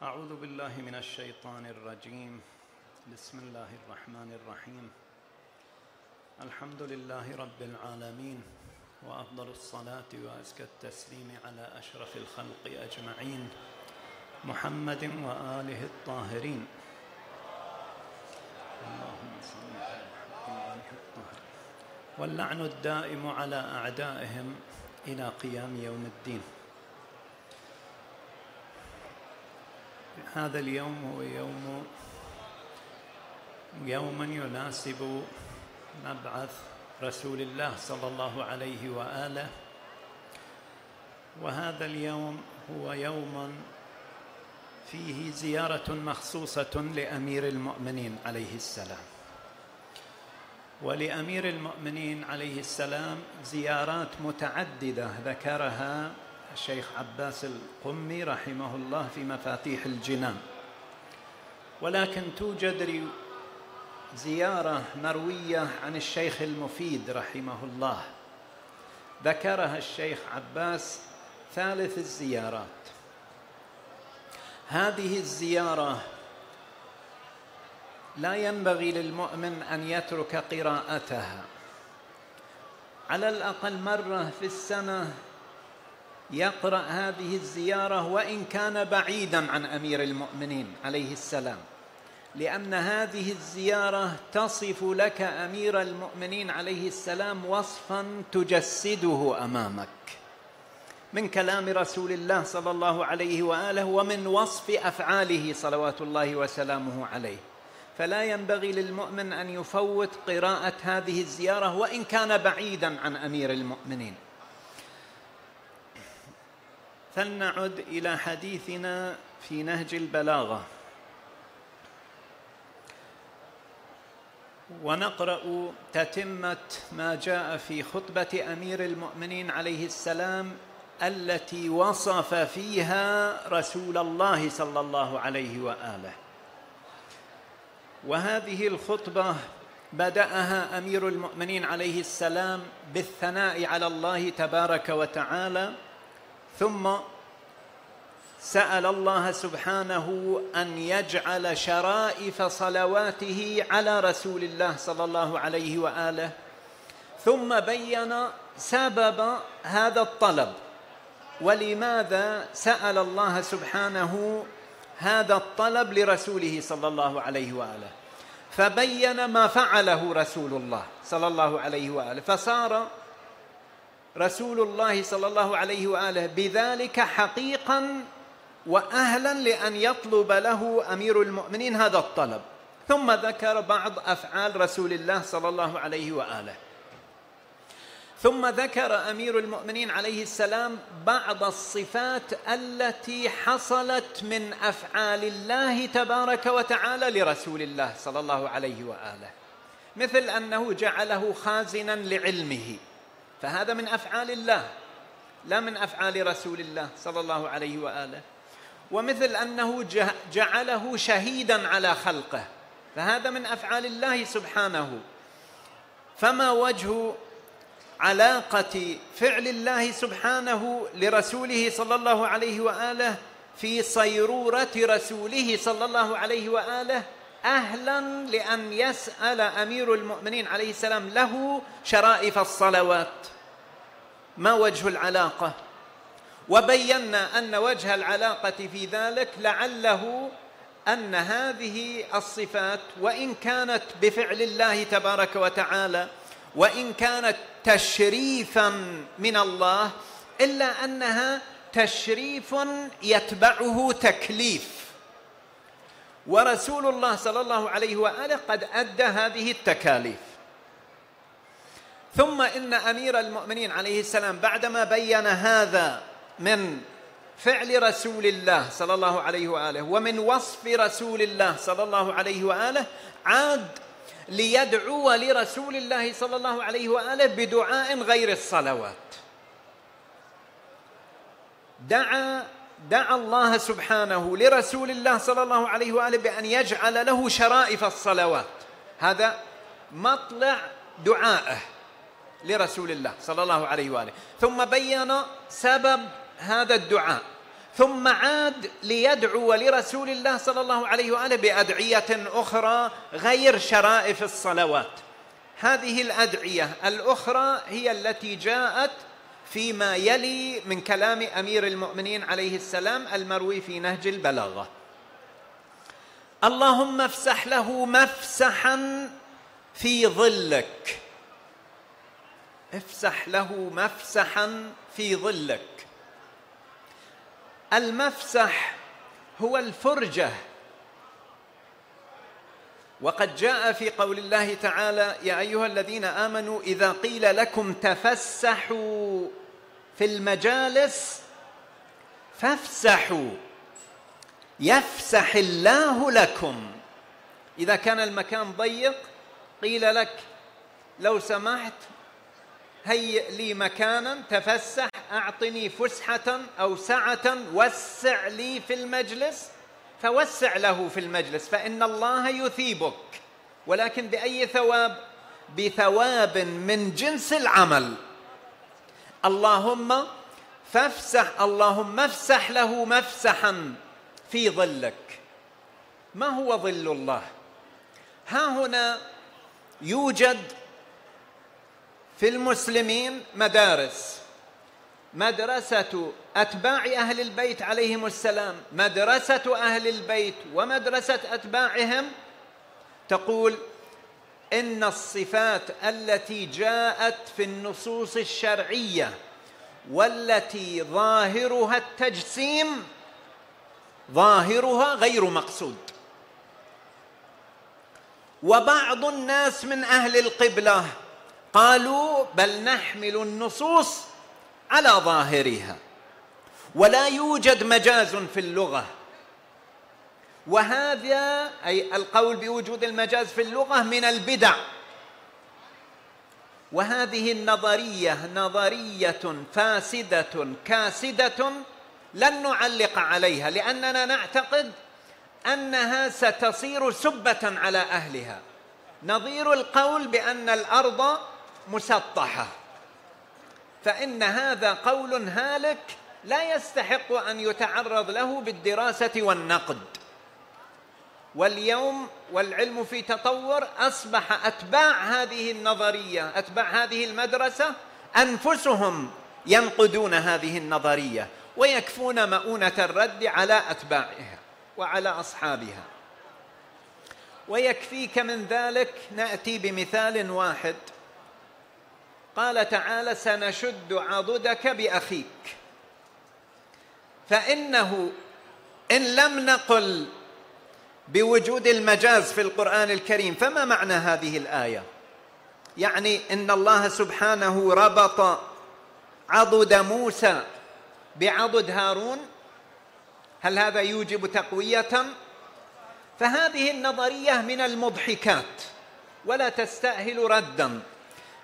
أعوذ بالله من الشيطان الرجيم. بسم الله الرحمن الرحيم. الحمد لله رب العالمين وأفضل الصلاة وأزكى التسليم على أشرف الخلق أجمعين. محمد وآله الطاهرين. اللهم صل على محمد الطاهر واللعن الدائم على أعدائهم إلى قيام يوم الدين. هذا اليوم هو يوم يوم يناسب مبعث رسول الله صلى الله عليه وآله. وهذا اليوم هو يوم فيه زيارة مخصوصة لأمير المؤمنين عليه السلام. ولأمير المؤمنين عليه السلام زيارات متعددة ذكرها الشيخ عباس القمي رحمه الله في مفاتيح الجنان. ولكن توجد زيارة مروية عن الشيخ المفيد رحمه الله. ذكرها الشيخ عباس ثالث الزيارات. هذه الزيارة لا ينبغي للمؤمن أن يترك قراءتها. على الأقل مرة في السنة يقرأ هذه الزيارة وإن كان بعيدا عن أمير المؤمنين عليه السلام لأن هذه الزيارة تصف لك أمير المؤمنين عليه السلام وصفا تجسده أمامك. من كلام رسول الله صلى الله عليه وآله ومن وصف أفعاله صلوات الله وسلامه عليه. فلا ينبغي للمؤمن أن يفوت قراءة هذه الزيارة وإن كان بعيدا عن أمير المؤمنين. فلنعد إلى حديثنا في نهج البلاغة. ونقرأ تتمة ما جاء في خطبة أمير المؤمنين عليه السلام التي وصف فيها رسول الله صلى الله عليه وآله. وهذه الخطبة بدأها أمير المؤمنين عليه السلام بالثناء على الله تبارك وتعالى ثم سأل الله سبحانه أن يجعل شرائف صلواته على رسول الله صلى الله عليه وآله ثم بين سبب هذا الطلب ولماذا سأل الله سبحانه هذا الطلب لرسوله صلى الله عليه وآله؟ فبين ما فعله رسول الله صلى الله عليه وآله فصار رسول الله صلى الله عليه وآله بذلك حقيقا واهلا لأن يطلب له أمير المؤمنين هذا الطلب. ثم ذكر بعض أفعال رسول الله صلى الله عليه وآله. ثم ذكر أمير المؤمنين عليه السلام بعض الصفات التي حصلت من أفعال الله تبارك وتعالى لرسول الله صلى الله عليه وآله. مثل أنه جعله خازنا لعلمه. فهذا من أفعال الله لا من أفعال رسول الله صلى الله عليه وآله. ومثل أنه جعله شهيدا على خلقه. فهذا من أفعال الله سبحانه. فما وجه علاقة فعل الله سبحانه لرسوله صلى الله عليه وآله في صيرورة رسوله صلى الله عليه وآله أهلا لأن يسأل أمير المؤمنين عليه السلام له شرائف الصلوات. ما وجه العلاقة؟ وبينا أن وجه العلاقة في ذلك لعله أن هذه الصفات وإن كانت بفعل الله تبارك وتعالى وإن كانت تشريفا من الله إلا أنها تشريف يتبعه تكليف. ورسول الله صلى الله عليه وآله قد أدى هذه التكاليف. ثم إن أمير المؤمنين عليه السلام بعدما بين هذا من فعل رسول الله صلى الله عليه وآله ومن وصف رسول الله صلى الله عليه وآله عاد ليدعو لرسول الله صلى الله عليه وآله بدعاء غير الصلوات. دعا دعا الله سبحانه لرسول الله صلى الله عليه وآله بأن يجعل له شرائف الصلوات. هذا مطلع دعائه لرسول الله صلى الله عليه وآله. ثم بين سبب هذا الدعاء. ثم عاد ليدعو لرسول الله صلى الله عليه وآله بأدعية أخرى غير شرائف الصلوات. هذه الأدعية الأخرى هي التي جاءت فيما يلي من كلام أمير المؤمنين عليه السلام المروي في نهج البلاغة. اللهم افسح له مفسحا في ظلك. افسح له مفسحا في ظلك. المفسح هو الفرجة. وقد جاء في قول الله تعالى يا أيها الذين آمنوا إذا قيل لكم تفسحوا في المجالس فافسحوا يفسح الله لكم. إذا كان المكان ضيق قيل لك لو سمحت هيئ لي مكانا تفسح أعطني فسحة أو سعة وسع لي في المجلس. فوسع له في المجلس فإن الله يثيبك. ولكن بأي ثواب؟ بثواب من جنس العمل. اللهم فافسح اللهم افسح له مفسحا في ظلك. ما هو ظل الله؟ ها هنا يوجد في المسلمين مدارس. مدرسة أتباع أهل البيت عليهم السلام مدرسة أهل البيت ومدرسة أتباعهم تقول إن الصفات التي جاءت في النصوص الشرعية والتي ظاهرها التجسيم ظاهرها غير مقصود. وبعض الناس من أهل القبلة قالوا بل نحمل النصوص على ظاهرها ولا يوجد مجاز في اللغة. وهذا أي القول بوجود المجاز في اللغة من البدع. وهذه النظرية نظرية فاسدة كاسدة لن نعلق عليها لأننا نعتقد أنها ستصير سبة على أهلها. نظير القول بأن الأرض مسطحة. فإن هذا قول هالك لا يستحق أن يتعرض له بالدراسة والنقد. واليوم والعلم في تطور أصبح أتباع هذه النظرية أتباع هذه المدرسة أنفسهم ينقدون هذه النظرية ويكفون مؤونة الرد على أتباعها وعلى أصحابها. ويكفيك من ذلك نأتي بمثال واحد. قال تعالى سنشد عضدك بأخيك. فإنه إن لم نقل بوجود المجاز في القرآن الكريم فما معنى هذه الآية؟ يعني إن الله سبحانه ربط عضد موسى بعضد هارون هل هذا يوجب تقوية؟ فهذه النظرية من المضحكات ولا تستأهل ردا.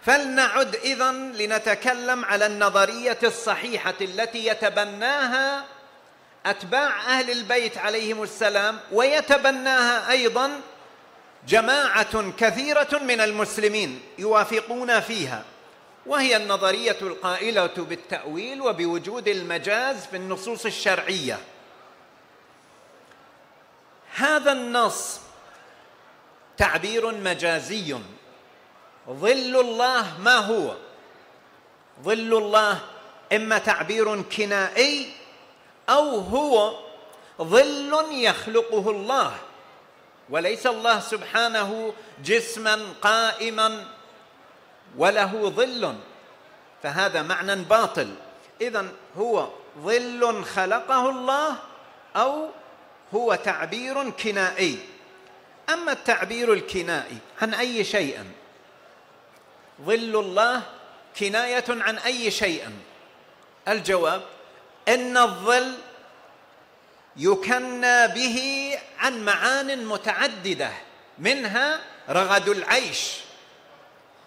فلنعد اذا لنتكلم على النظرية الصحيحة التي يتبناها أتباع أهل البيت عليهم السلام ويتبناها أيضا جماعة كثيرة من المسلمين يوافقون فيها وهي النظرية القائلة بالتأويل وبوجود المجاز في النصوص الشرعية. هذا النص تعبير مجازي. ظل الله ما هو؟ ظل الله إما تعبير كنائي أو هو ظل يخلقه الله. وليس الله سبحانه جسما قائما وله ظل. فهذا معنى باطل. إذا هو ظل خلقه الله أو هو تعبير كنائي. أما التعبير الكنائي عن أي شيء؟ ظل الله كناية عن أي شيء. الجواب إن الظل يكنى به عن معان متعددة منها رغد العيش.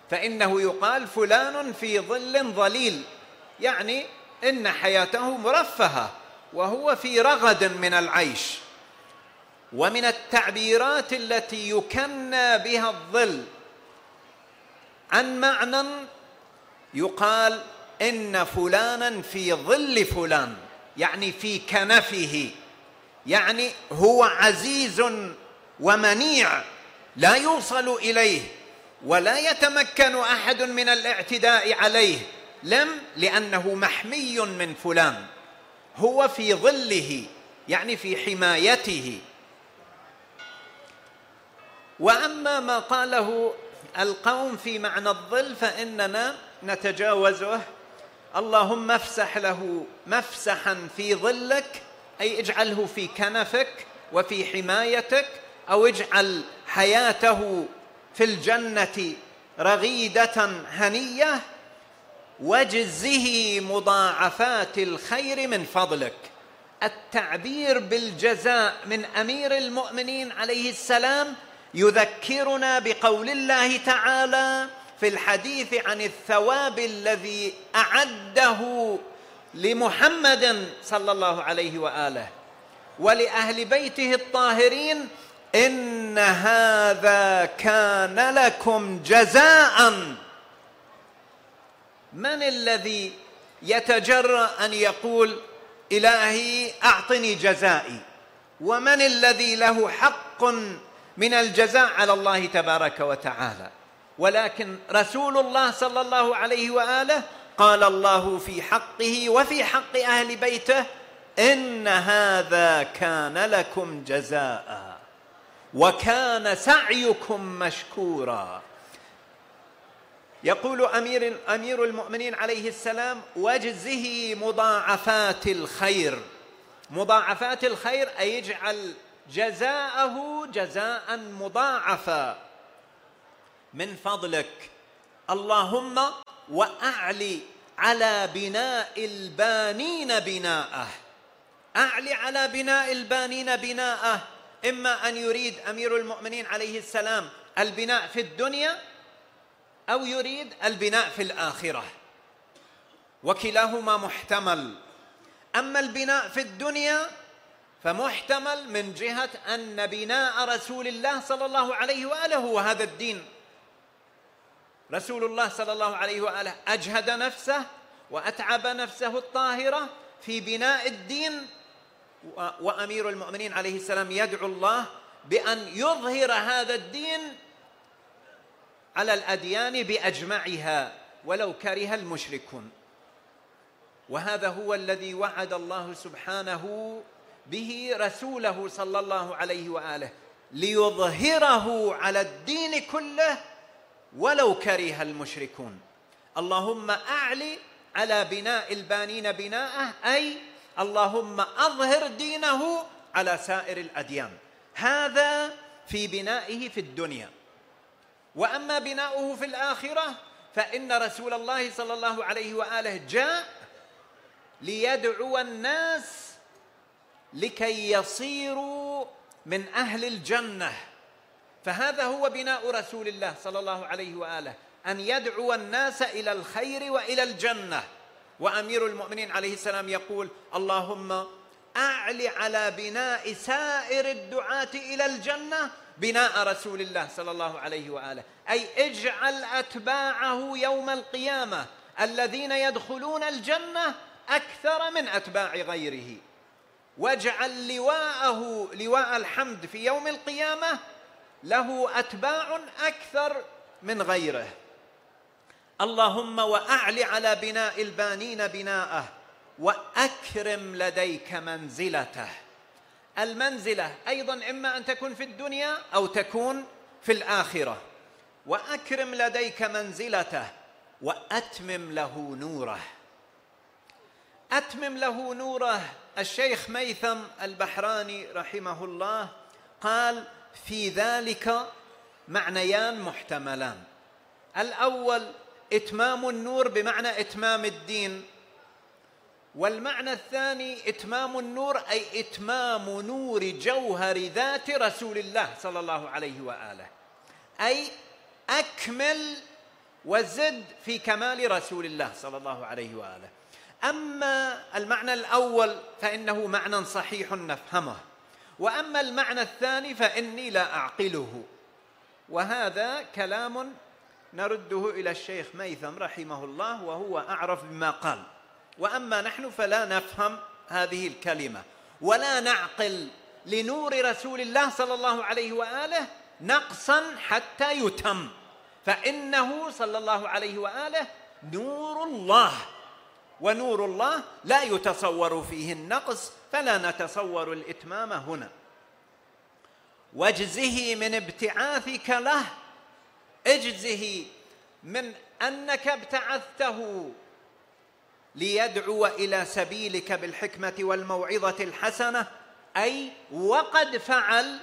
فإنه يقال فلان في ظل ظليل يعني إن حياته مرفهة وهو في رغد من العيش. ومن التعبيرات التي يكنى بها الظل عن معنى يقال إن فلانا في ظل فلان يعني في كنفه يعني هو عزيز ومنيع لا يوصل إليه ولا يتمكن أحد من الاعتداء عليه لم لأنه محمي من فلان هو في ظله يعني في حمايته. وأما ما قاله القوم في معنى الظل فإننا نتجاوزه. اللهم افسح له مفسحا في ظلك أي اجعله في كنفك وفي حمايتك أو اجعل حياته في الجنة رغيدة هنية واجزه مضاعفات الخير من فضلك. التعبير بالجزاء من أمير المؤمنين عليه السلام يذكرنا بقول الله تعالى في الحديث عن الثواب الذي أعده لمحمد صلى الله عليه وآله ولأهل بيته الطاهرين إن هذا كان لكم جزاء. من الذي يتجرأ أن يقول إلهي أعطني جزائي؟ ومن الذي له حق من الجزاء على الله تبارك وتعالى. ولكن رسول الله صلى الله عليه وآله قال الله في حقه وفي حق أهل بيته إن هذا كان لكم جزاء وكان سعيكم مشكورا. يقول أمير أمير المؤمنين عليه السلام واجزه مضاعفات الخير. مضاعفات الخير أي يجعل جزاءه جزاء مضاعفا. من فضلك. اللهم وأعلي على بناء البانين بناءه. أعلي على بناء البانين بناءه. إما أن يريد أمير المؤمنين عليه السلام البناء في الدنيا أو يريد البناء في الآخرة. وكلاهما محتمل. أما البناء في الدنيا فمحتمل من جهة أن بناء رسول الله صلى الله عليه وآله هو هذا الدين. رسول الله صلى الله عليه وآله أجهد نفسه وأتعب نفسه الطاهرة في بناء الدين وأمير المؤمنين عليه السلام يدعو الله بأن يظهر هذا الدين على الأديان بأجمعها ولو كره المشركون. وهذا هو الذي وعد الله سبحانه به رسوله صلى الله عليه وآله ليظهره على الدين كله ولو كره المشركون. اللهم أعلي على بناء البانين بناءه أي اللهم أظهر دينه على سائر الأديان. هذا في بنائه في الدنيا. وأما بناؤه في الآخرة فإن رسول الله صلى الله عليه وآله جاء ليدعو الناس لكي يصيروا من أهل الجنة. فهذا هو بناء رسول الله صلى الله عليه وآله أن يدعو الناس إلى الخير وإلى الجنة. وأمير المؤمنين عليه السلام يقول اللهم اعل على بناء سائر الدعاة إلى الجنة بناء رسول الله صلى الله عليه وآله. أي اجعل أتباعه يوم القيامة الذين يدخلون الجنة أكثر من أتباع غيره. واجعل لواءه لواء الحمد في يوم القيامة له أتباع أكثر من غيره. اللهم وأعل على بناء البانين بناءه وأكرم لديك منزلته. المنزلة أيضا إما أن تكون في الدنيا أو تكون في الآخرة. وأكرم لديك منزلته وأتمم له نوره. أتمم له نوره الشيخ ميثم البحراني رحمه الله قال في ذلك معنيان محتملان. الأول إتمام النور بمعنى إتمام الدين والمعنى الثاني إتمام النور أي إتمام نور جوهر ذات رسول الله صلى الله عليه وآله أي أكمل وزد في كمال رسول الله صلى الله عليه وآله. أما المعنى الأول فإنه معنى صحيح نفهمه وأما المعنى الثاني فإني لا أعقله. وهذا كلام نرده إلى الشيخ ميثم رحمه الله وهو أعرف بما قال. وأما نحن فلا نفهم هذه الكلمة ولا نعقل لنور رسول الله صلى الله عليه وآله نقصا حتى يتم. فإنه صلى الله عليه وآله نور الله. ونور الله لا يتصور فيه النقص فلا نتصور الإتمام هنا. واجزه من ابتعاثك له اجزه من أنك ابتعثته ليدعو إلى سبيلك بالحكمة والموعظة الحسنة أي وقد فعل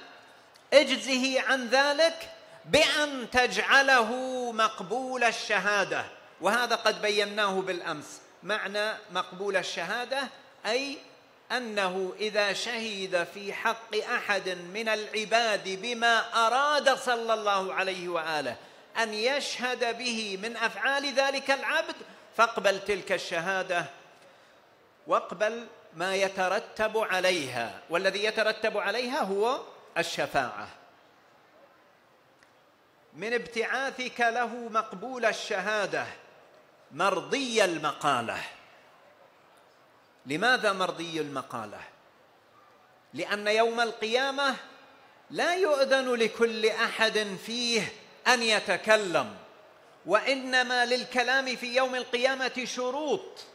اجزه عن ذلك بأن تجعله مقبول الشهادة. وهذا قد بيناه بالأمس. معنى مقبول الشهادة أي أنه إذا شهد في حق أحد من العباد بما أراد صلى الله عليه وآله أن يشهد به من أفعال ذلك العبد فاقبل تلك الشهادة واقبل ما يترتب عليها. والذي يترتب عليها هو الشفاعة. من ابتعاثك له مقبول الشهادة. مرضي المقالة. لماذا مرضي المقالة؟ لأن يوم القيامة لا يؤذن لكل أحد فيه أن يتكلم وإنما للكلام في يوم القيامة شروط.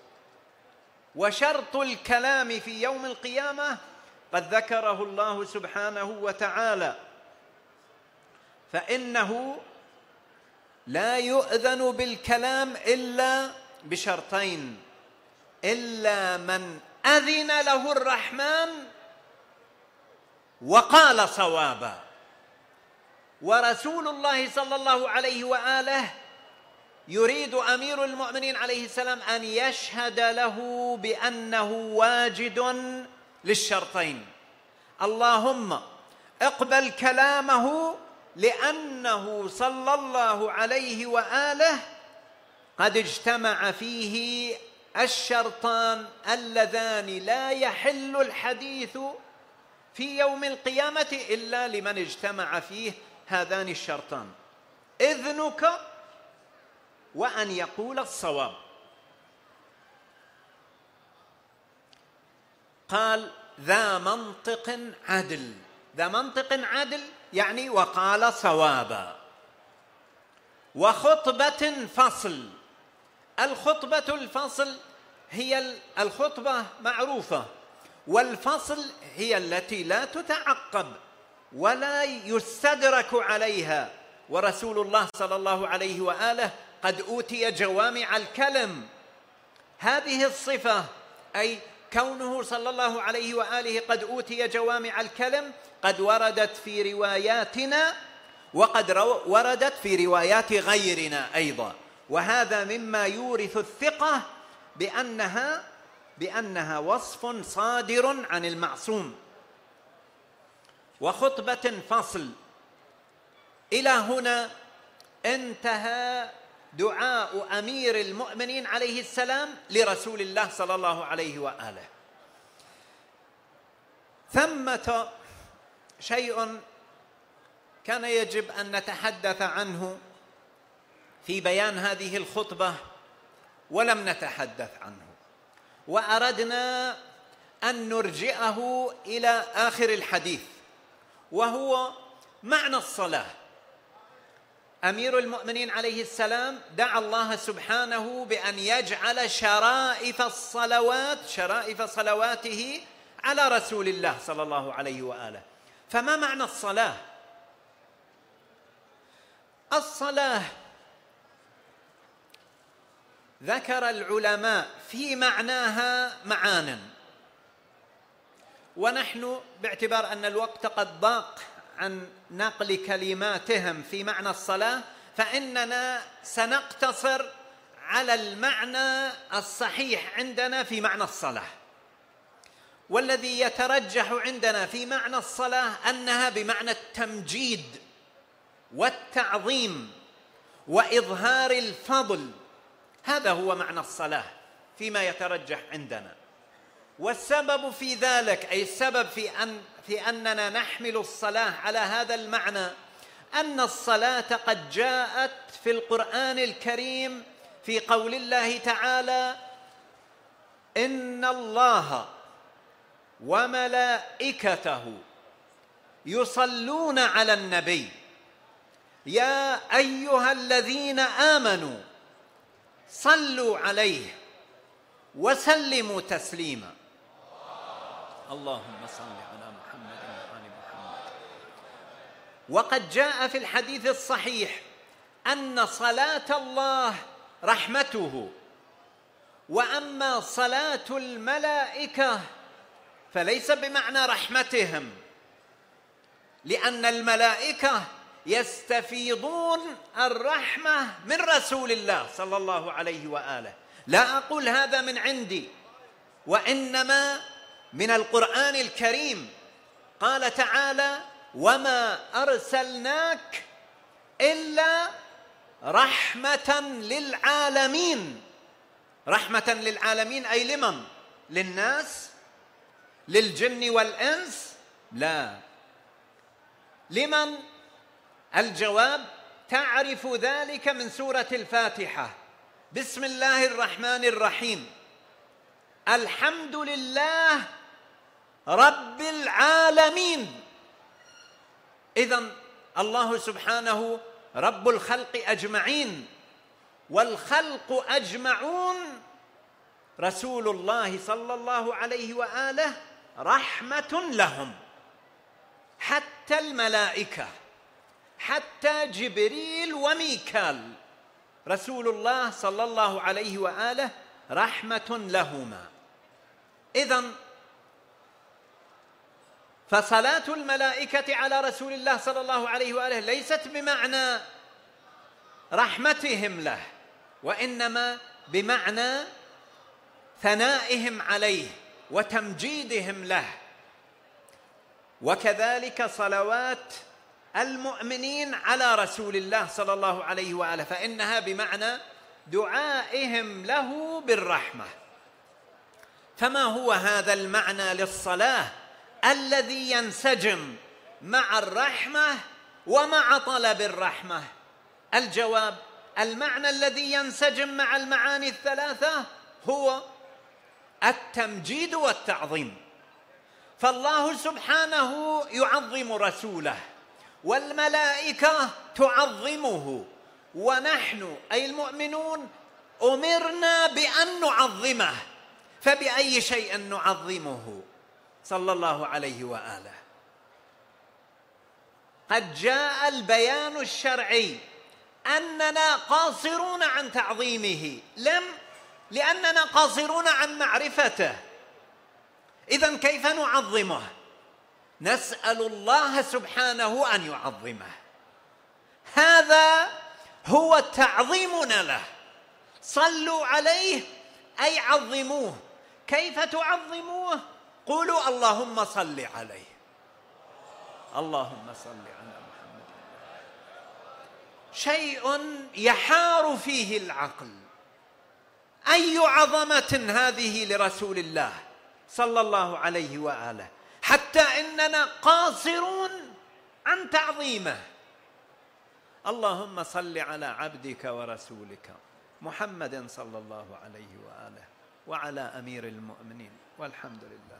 وشرط الكلام في يوم القيامة قد ذكره الله سبحانه وتعالى. فإنه لا يؤذن بالكلام إلا بشرطين. إلا من أذن له الرحمن وقال صوابا. ورسول الله صلى الله عليه وآله يريد أمير المؤمنين عليه السلام أن يشهد له بأنه واجد للشرطين. اللهم اقبل كلامه لأنه صلى الله عليه وآله قد اجتمع فيه الشرطان اللذان لا يحل الحديث في يوم القيامة إلا لمن اجتمع فيه هذان الشرطان. إذنك وأن يقول الصواب. قال ذا منطق عدل. ذا منطق عدل يعني وقال صوابا وخطبة فصل الخطبة الفصل هي الخطبة معروفة. والفصل هي التي لا تتعقب ولا يستدرك عليها. ورسول الله صلى الله عليه وآله قد أوتي جوامع الكلم. هذه الصفة أي كونه صلى الله عليه وآله قد أوتي جوامع الكلم قد وردت في رواياتنا وقد وردت في روايات غيرنا أيضا. وهذا مما يورث الثقة بانها بأنها وصف صادر عن المعصوم. وخطبة فصل. إلى هنا انتهى دعاء أمير المؤمنين عليه السلام لرسول الله صلى الله عليه وآله. ثمة شيء كان يجب أن نتحدث عنه في بيان هذه الخطبة ولم نتحدث عنه. وأردنا أن نرجئه إلى آخر الحديث وهو معنى الصلاة. أمير المؤمنين عليه السلام دعا الله سبحانه بأن يجعل شرائف الصلوات شرائف صلواته على رسول الله صلى الله عليه وآله. فما معنى الصلاة؟ الصلاة ذكر العلماء في معناها معانا. ونحن باعتبار أن الوقت قد ضاق عن نقل كلماتهم في معنى الصلاة فإننا سنقتصر على المعنى الصحيح عندنا في معنى الصلاة. والذي يترجح عندنا في معنى الصلاة أنها بمعنى التمجيد والتعظيم وإظهار الفضل. هذا هو معنى الصلاة فيما يترجح عندنا. والسبب في ذلك أي السبب في أن في أننا نحمل الصلاة على هذا المعنى أن الصلاة قد جاءت في القرآن الكريم في قول الله تعالى إن الله وملائكته يصلون على النبي. يا أيها الذين آمنوا صلوا عليه وسلموا تسليما. اللهم صل على محمد وآل محمد. وقد جاء في الحديث الصحيح أن صلاة الله رحمته وأما صلاة الملائكة فليس بمعنى رحمتهم لأن الملائكة يستفيضون الرحمة من رسول الله صلى الله عليه وآله. لا أقول هذا من عندي وإنما من القرآن الكريم. قال تعالى وما أرسلناك إلا رحمة للعالمين. رحمة للعالمين أي لمن؟ للناس؟ للجن والإنس؟ لا. لمن؟ الجواب تعرف ذلك من سورة الفاتحة. بسم الله الرحمن الرحيم. الحمد لله رب العالمين. اذا الله سبحانه رب الخلق أجمعين والخلق أجمعون. رسول الله صلى الله عليه وآله رحمة لهم. حتى الملائكة حتى جبريل وميكال. رسول الله صلى الله عليه وآله رحمة لهما. اذا فصلاة الملائكة على رسول الله صلى الله عليه وآله ليست بمعنى رحمتهم له وإنما بمعنى ثنائهم عليه وتمجيدهم له. وكذلك صلوات المؤمنين على رسول الله صلى الله عليه وآله فإنها بمعنى دعائهم له بالرحمة. فما هو هذا المعنى للصلاة؟ الذي ينسجم مع الرحمة ومع طلب الرحمة. الجواب المعنى الذي ينسجم مع المعاني الثلاثة هو التمجيد والتعظيم. فالله سبحانه يعظم رسوله والملائكة تعظمه ونحن أي المؤمنون أمرنا بأن نعظمه فبأي شيء نعظمه؟ صلى الله عليه وآله. قد جاء البيان الشرعي أننا قاصرون عن تعظيمه لم لأننا قاصرون عن معرفته. اذا كيف نعظمه؟ نسأل الله سبحانه أن يعظمه. هذا هو تعظيمنا له. صلوا عليه أي عظموه. كيف تعظموه؟ قولوا اللهم صل عليه. اللهم صل على محمد. شيء يحار فيه العقل. أي عظمة هذه لرسول الله صلى الله عليه وآله؟ حتى إننا قاصرون عن تعظيمه. اللهم صل على عبدك ورسولك محمد صلى الله عليه وآله وعلى أمير المؤمنين. والحمد لله.